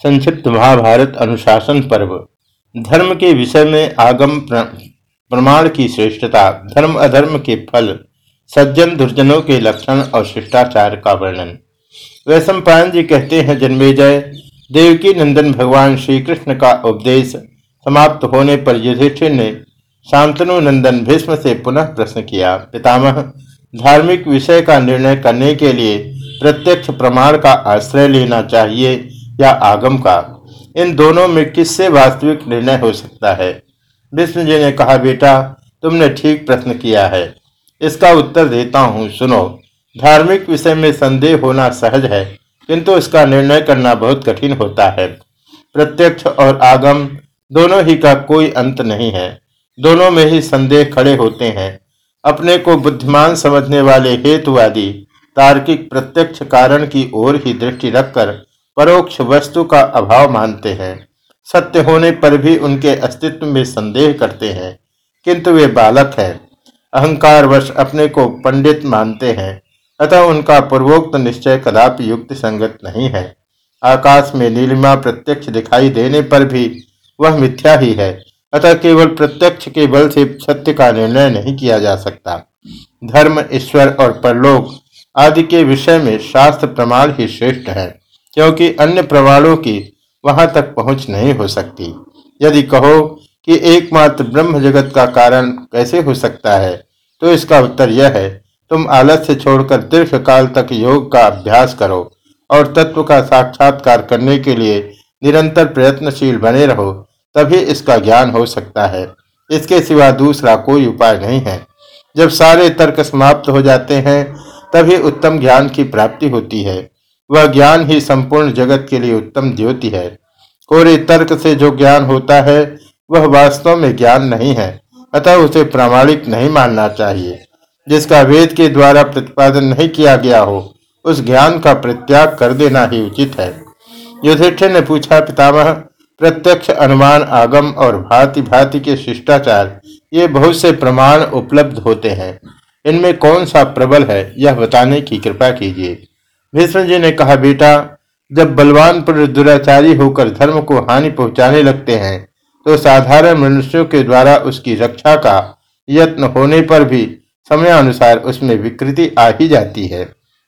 संक्षिप्त महाभारत अनुशासन पर्व। धर्म के विषय में आगम प्रमाण की श्रेष्ठता, धर्म अधर्म के फल, सज्जन दुर्जनों के लक्षण और शिष्टाचार का वर्णन। वैश्व पायन जी कहते हैं जन्मेजय देवकी नंदन भगवान श्री कृष्ण का उपदेश समाप्त होने पर युधिष्ठिर ने शांतनु नंदन भीष्म से पुनः प्रश्न किया, पितामह, धार्मिक विषय का निर्णय करने के लिए प्रत्यक्ष प्रमाण का आश्रय लेना चाहिए। या आगम का। इन दोनों में किससे वास्तविक निर्णय हो सकता है? विष्णु जी ने कहा, बेटा, तुमने ठीक प्रश्न किया है। इसका उत्तर देता हूँ, सुनो। धार्मिक विषय में संदेह होना सहज है, किंतु इसका निर्णय करना बहुत कठिन होता है। प्रत्यक्ष और आगम दोनों ही का कोई अंत नहीं है। दोनों में ही संदेह खड़े होते हैं। अपने को बुद्धिमान समझने वाले हेतुवादी तार्किक प्रत्यक्ष कारण की ओर ही दृष्टि रखकर परोक्ष वस्तु का अभाव मानते हैं। सत्य होने पर भी उनके अस्तित्व में संदेह करते हैं। किंतु वे बालक हैं। अहंकार वश अपने को पंडित मानते हैं। अतः उनका पूर्वोक्त निश्चय कदापि युक्त संगत नहीं है। आकाश में नीलिमा प्रत्यक्ष दिखाई देने पर भी वह मिथ्या ही है। अतः केवल प्रत्यक्ष के बल से सत्य का निर्णय नहीं किया जा सकता। धर्म, ईश्वर और परलोक आदि के विषय में शास्त्र प्रमाण ही श्रेष्ठ है। क्योंकि अन्य प्रमाणों की वहाँ तक पहुँच नहीं हो सकती। यदि कहो कि एकमात्र ब्रह्म जगत का कारण कैसे हो सकता है तो इसका उत्तर यह है, तुम आलस्य छोड़कर दीर्घ काल तक योग का अभ्यास करो और तत्व का साक्षात्कार करने के लिए निरंतर प्रयत्नशील बने रहो, तभी इसका ज्ञान हो सकता है। इसके सिवा दूसरा कोई उपाय नहीं है। जब सारे तर्क समाप्त हो जाते हैं, तभी उत्तम ज्ञान की प्राप्ति होती है। वह ज्ञान ही संपूर्ण जगत के लिए उत्तम ज्योति है। कोरे तर्क से जो ज्ञान होता है, वह वास्तव में ज्ञान नहीं है, अतः उसे प्रामाणिक नहीं मानना चाहिए। जिसका वेद के द्वारा प्रतिपादन नहीं किया गया हो, उस ज्ञान का प्रत्याग कर देना ही उचित है। युधिष्ठिर ने पूछा, पितामह, प्रत्यक्ष अनुमान आगम और भांति भांति के शिष्टाचार, ये बहुत से प्रमाण उपलब्ध होते हैं। इनमें कौन सा प्रबल है, यह बताने की कृपा कीजिए। भीष्म जी ने कहा, बेटा, जब बलवान पुरुष दुराचारी होकर धर्म को हानि पहुँचाने लगते हैं तो साधारण मनुष्यों के द्वारा उसकी रक्षा का यत्न होने पर भी समय अनुसार उसमें विकृति आ ही जाती है।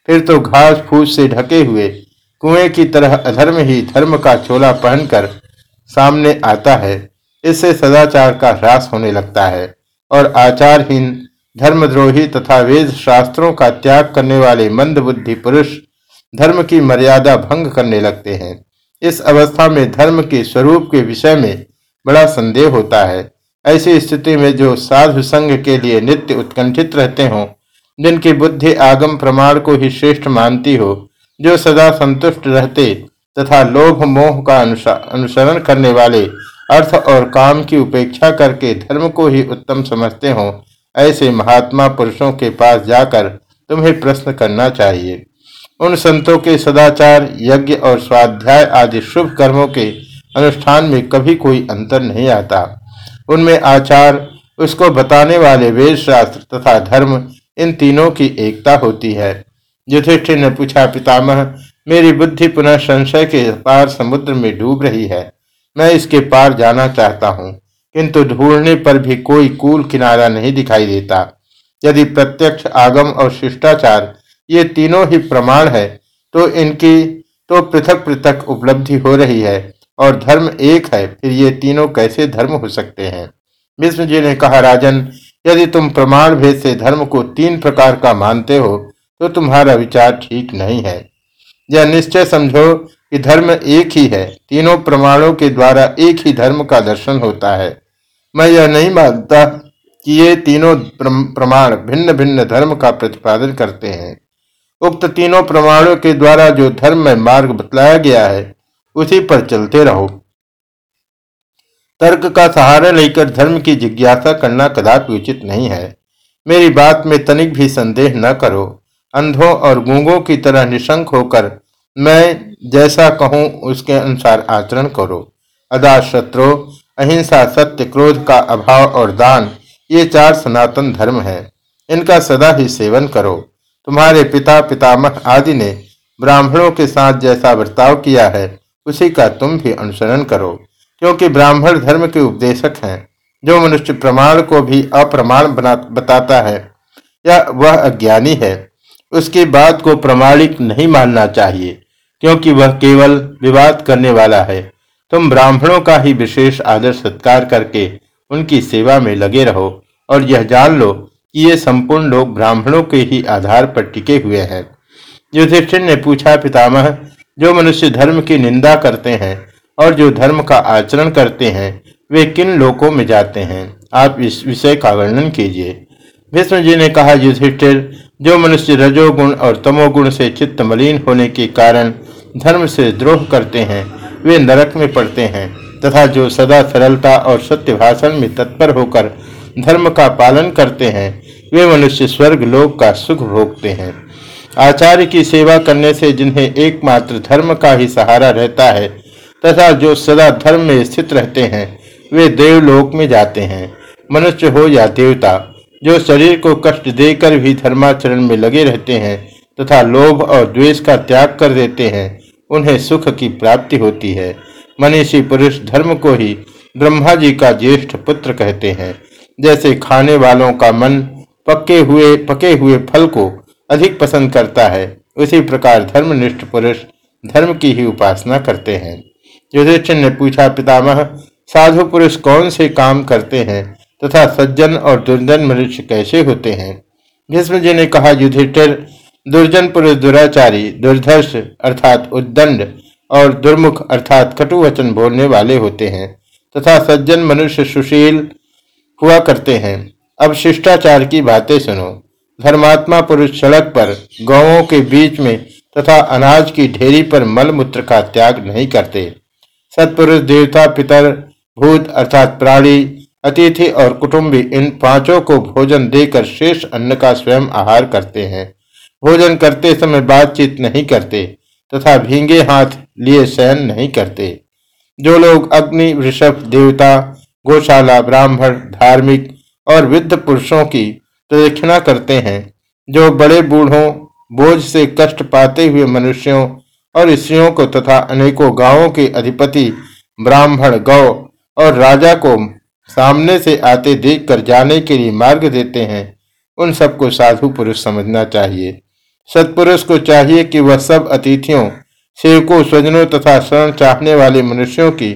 फिर तो घास फूस से ढके हुए, कुएँ की तरह अधर्म ही धर्म का चोला पहनकर सामने आता है, इससे सदाचार का ह्रास होने लगता है और आचारहीन, धर्मद्रोही तथा वेद शास्त्रों का त्याग करने वाले मंद बुद्धि पुरुष धर्म की मर्यादा भंग करने लगते हैं। इस अवस्था में धर्म के स्वरूप के विषय में बड़ा संदेह होता है। ऐसी स्थिति में जो साधु संघ के लिए नित्य उत्कंठित रहते हों, जिनकी बुद्धि आगम प्रमाण को ही श्रेष्ठ मानती हो, जो सदा संतुष्ट रहते तथा लोभ मोह का अनुसरण करने वाले अर्थ और काम की उपेक्षा करके धर्म को ही उत्तम समझते हो, ऐसे महात्मा पुरुषों के पास जाकर तुम्हें प्रश्न करना चाहिए। उन संतों के सदाचार, यज्ञ और स्वाध्याय आदि शुभ कर्मों के अनुष्ठान में कभी कोई अंतर नहीं आता। उनमें आचार, उसको बताने वाले वेद शास्त्र तथा धर्म, इन तीनों की एकता होती है। युधिष्ठिर ने पूछा, पितामह, मेरी बुद्धि पुनः संशय के पार समुद्र में डूब रही है। मैं इसके पार जाना चाहता हूँ, किंतु ढूँढने पर भी कोई कूल किनारा नहीं दिखाई देता। यदि प्रत्यक्ष आगम और शिष्टाचार ये तीनों ही प्रमाण है तो इनकी तो पृथक पृथक उपलब्धि हो रही है और धर्म एक है, फिर ये तीनों कैसे धर्म हो सकते हैं? विष्णु जी ने कहा, राजन, यदि तुम प्रमाण भेद से धर्म को तीन प्रकार का मानते हो तो तुम्हारा विचार ठीक नहीं है। यह निश्चय समझो कि धर्म एक ही है, तीनों प्रमाणों के द्वारा एक ही धर्म का दर्शन होता है। मैं यह नहीं मानता कि ये तीनों प्रमाण भिन्न भिन्न धर्म का प्रतिपादन करते हैं। उक्त तीनों प्रमाणों के द्वारा जो धर्म में मार्ग बतलाया गया है, उसी पर चलते रहो। तर्क का सहारा लेकर धर्म की जिज्ञासा करना कदापि उचित नहीं है। मेरी बात में तनिक भी संदेह न करो। अंधों और गूंगों की तरह निशंक होकर मैं जैसा कहूँ, उसके अनुसार आचरण करो। अदा शत्रु अहिंसा, सत्य, क्रोध का अभाव और दान, ये चार सनातन धर्म है। इनका सदा ही सेवन करो। तुम्हारे पिता पितामह आदि ने ब्राह्मणों के साथ जैसा बर्ताव किया है, उसी का तुम भी अनुसरण करो, क्योंकि ब्राह्मण धर्म के उपदेशक हैं, जो मनुष्य प्रमाण को भी अप्रमाण बताता है। या वह अज्ञानी है, उसकी बात को प्रमाणिक नहीं मानना चाहिए, क्योंकि वह केवल विवाद करने वाला है। तुम ब्राह्मणों का ही विशेष आदर सत्कार करके उनकी सेवा में लगे रहो, और यह जान लो कि ये संपूर्ण लोग ब्राह्मणों के ही आधार पर टिके हुए हैं। युधिष्ठिर ने पूछा, पितामह, जो मनुष्य धर्म की निंदा करते हैं और जो धर्म का आचरण करते हैं, वे किन लोकों में जाते हैं? आप इस विषय का वर्णन कीजिए। भीष्म जी ने कहा, युधिष्ठिर, जो मनुष्य रजोगुण और तमोगुण से चित्त मलिन होने के कारण धर्म से द्रोह करते हैं, वे नरक में पड़ते हैं, तथा जो सदा सरलता और सत्य भाषण में तत्पर होकर धर्म का पालन करते हैं, वे मनुष्य स्वर्ग लोक का सुख भोगते हैं। आचार्य की सेवा करने से जिन्हें एकमात्र धर्म का ही सहारा रहता है, तथा जो सदा धर्म में स्थित रहते हैं, वे देवलोक में जाते हैं। मनुष्य हो या देवता, जो शरीर को कष्ट देकर भी धर्माचरण में लगे रहते हैं, तथा लोभ और द्वेष का त्याग कर देते हैं, उन्हें सुख की प्राप्ति होती है। मनीषी पुरुष धर्म को ही ब्रह्मा जी का ज्येष्ठ पुत्र कहते हैं। जैसे खाने वालों का मन पक्के हुए, पके हुए फल को अधिक पसंद करता है, उसी प्रकार धर्मनिष्ठ पुरुष धर्म की ही उपासना करते हैं। युधिष्ठिर ने पूछा, पितामह, साधु पुरुष कौन से काम करते हैं तथा सज्जन और दुर्जन मनुष्य कैसे होते हैं? भीष्म जी ने कहा, युधिष्ठिर, दुर्जन पुरुष दुराचारी, दुर्धर्ष अर्थात उद्दंड और दुर्मुख अर्थात कटुवचन बोलने वाले होते हैं तथा सज्जन मनुष्य सुशील हुआ करते हैं। अब शिष्टाचार की बातें सुनो। धर्मात्मा पुरुष सड़क पर गाँवों के बीच में तथा अनाज की ढेरी पर मल मूत्र का त्याग नहीं करते। सत्पुरुष, देवता, पितर, भूत अर्थात प्राणी, अतिथि और कुटुंबी इन पाँचों को भोजन देकर शेष अन्न का स्वयं आहार करते हैं। भोजन करते समय बातचीत नहीं करते तथा भींगे हाथ लिए शयन नहीं करते। जो लोग अग्नि ऋषभ देवता गौशाला, ब्राह्मण, धार्मिक और विद्ध पुरुषों की प्रदक्षिणा करते हैं, जो बड़े बूढ़ों बोझ से कष्ट पाते हुए मनुष्यों और स्त्रियों को तथा अनेकों गाँवों के अधिपति, ब्राह्मण, गौ और राजा को सामने से आते देखकर जाने के लिए मार्ग देते हैं, उन सबको साधु पुरुष समझना चाहिए। सत्पुरुष को चाहिए कि वह सब अतिथियों, सेवकों, स्वजनों तथा शरण चाहने वाले मनुष्यों की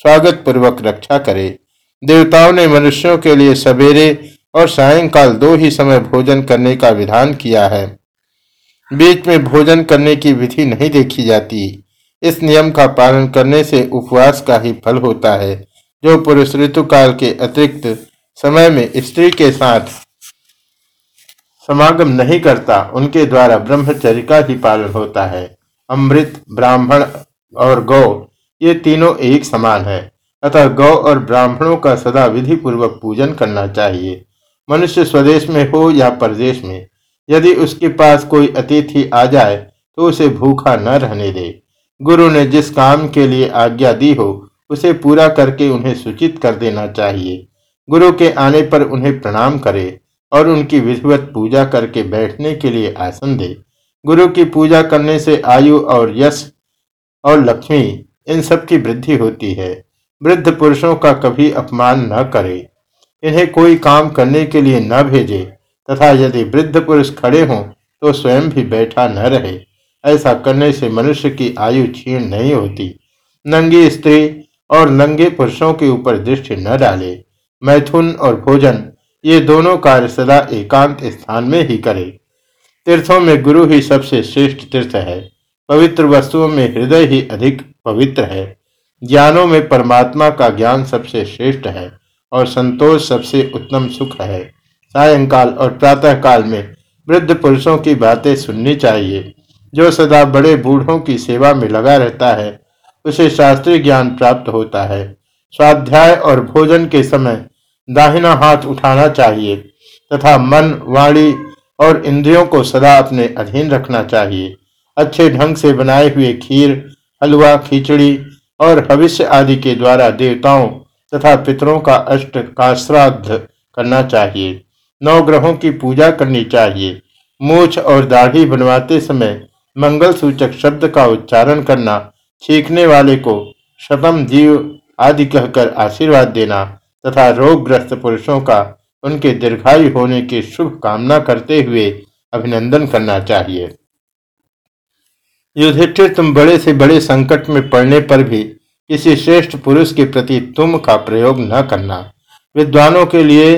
स्वागत पूर्वक रक्षा करे। देवताओं ने मनुष्यों के लिए सवेरे और सायंकाल दो ही समय भोजन करने का विधान किया है। बीच में भोजन करने की विधि नहीं देखी जाती। इस नियम का पालन करने से उपवास का ही फल होता है, जो पुरुष ऋतुकाल के अतिरिक्त समय में स्त्री के साथ समागम नहीं करता, उनके द्वारा ब्रह्मचर्य का ही पालन होता है। अमृत, ब्राह्मण और गौ, ये तीनों एक समान है। अतः गौ और ब्राह्मणों का सदा विधि पूर्वक पूजन करना चाहिए। मनुष्य स्वदेश में हो या परदेश में, यदि उसके पास कोई अतिथि आ जाए तो उसे भूखा न रहने दे। गुरु ने जिस काम के लिए आज्ञा दी हो, उसे पूरा करके उन्हें सूचित कर देना चाहिए। गुरु के आने पर उन्हें प्रणाम करे और उनकी विधिवत पूजा करके बैठने के लिए आसन दे। गुरु की पूजा करने से आयु और यश और लक्ष्मी, इन सब की वृद्धि होती है। वृद्ध पुरुषों का कभी अपमान न करे। इन्हें कोई काम करने के लिए न भेजे, तथा यदि वृद्ध पुरुष खड़े हों तो स्वयं भी बैठा न रहे। ऐसा करने से मनुष्य की आयु क्षीण नहीं होती। नंगी स्त्री और नंगे पुरुषों के ऊपर दृष्टि न डाले। मैथुन और भोजन, ये दोनों कार्य सदा एकांत स्थान में ही करे। तीर्थों में गुरु ही सबसे श्रेष्ठ तीर्थ है। पवित्र वस्तुओं में हृदय ही अधिक पवित्र है। ज्ञानों में परमात्मा का ज्ञान सबसे श्रेष्ठ है और संतोष सबसे उत्तम सुख है। सायंकाल और प्रातः काल में वृद्ध पुरुषों की बातें सुननी चाहिए। जो सदा बड़े बूढ़ों की सेवा में लगा रहता है, उसे शास्त्रीय ज्ञान प्राप्त होता है। स्वाध्याय और भोजन के समय दाहिना हाथ उठाना चाहिए तथा मन, वाणी और इंद्रियों को सदा अपने अधीन रखना चाहिए। अच्छे ढंग से बनाए हुए खीर, हलवा, खिचड़ी और भविष्य आदि के द्वारा देवताओं तथा पितरों का अष्ट का श्राद्ध करना चाहिए। नौ ग्रहों की पूजा करनी चाहिए। मूछ और दाढ़ी बनवाते समय मंगल सूचक शब्द का उच्चारण करना, छींकने वाले को शतम जीव आदि कहकर आशीर्वाद देना तथा रोगग्रस्त पुरुषों का उनके दीर्घायु होने की शुभ कामना करते हुए अभिनंदन करना चाहिए। युधिष्ठिर तुम बड़े से बड़े संकट में पड़ने पर भी किसी श्रेष्ठ पुरुष के प्रति तुम का प्रयोग न करना। विद्वानों के लिए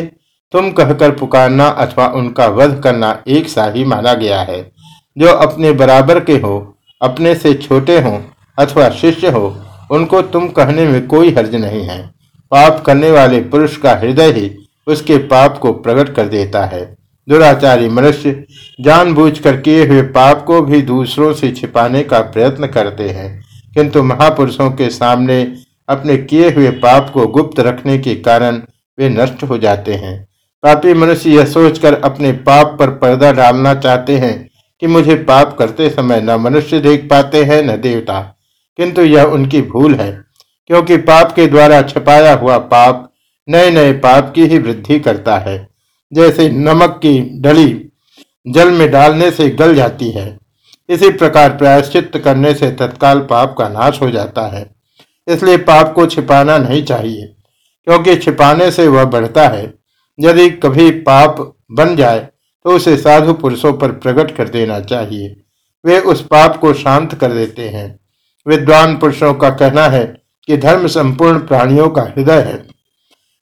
तुम कहकर पुकारना अथवा उनका वध करना एक सा ही माना गया है। जो अपने बराबर के हो, अपने से छोटे हो अथवा शिष्य हो, उनको तुम कहने में कोई हर्ज नहीं है। पाप करने वाले पुरुष का हृदय ही उसके पाप को प्रकट कर देता है। दुराचारी मनुष्य जानबूझकर किए हुए पाप को भी दूसरों से छिपाने का प्रयत्न करते हैं। किंतु महापुरुषों के सामने अपने किए हुए पाप को गुप्त रखने के कारण वे नष्ट हो जाते हैं। पापी मनुष्य यह सोचकर अपने पाप पर पर्दा डालना चाहते हैं कि मुझे पाप करते समय न मनुष्य देख पाते हैं, न देवता। किंतु यह उनकी भूल है, क्योंकि पाप के द्वारा छपाया हुआ पाप नए नए पाप की ही वृद्धि करता है। जैसे नमक की डली जल में डालने से गल जाती है। इसी प्रकार प्रायश्चित करने से तत्काल पाप का नाश हो जाता है। इसलिए पाप को छिपाना नहीं चाहिए, क्योंकि छिपाने से वह बढ़ता है। यदि कभी पाप बन जाए तो उसे साधु पुरुषों पर प्रकट कर देना चाहिए। वे उस पाप को शांत कर देते हैं। विद्वान पुरुषों का कहना है कि धर्म संपूर्ण प्राणियों का हृदय है।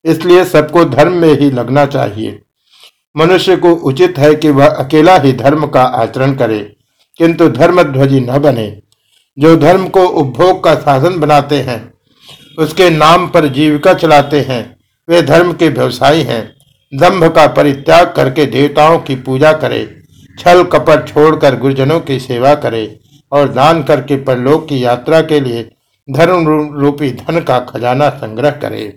इसलिए सबको धर्म में ही लगना चाहिए। मनुष्य को उचित है कि वह अकेला ही धर्म का आचरण करे, किंतु धर्म ध्वजी न बने। जो धर्म को उपभोग का साधन बनाते हैं, उसके नाम पर जीविका चलाते हैं, वे धर्म के व्यवसायी हैं। दंभ का परित्याग करके देवताओं की पूजा करे, छल कपट छोड़कर गुरुजनों की सेवा करे, और दान करके परलोक की यात्रा के लिए धर्म रूपी धन का खजाना संग्रह करे।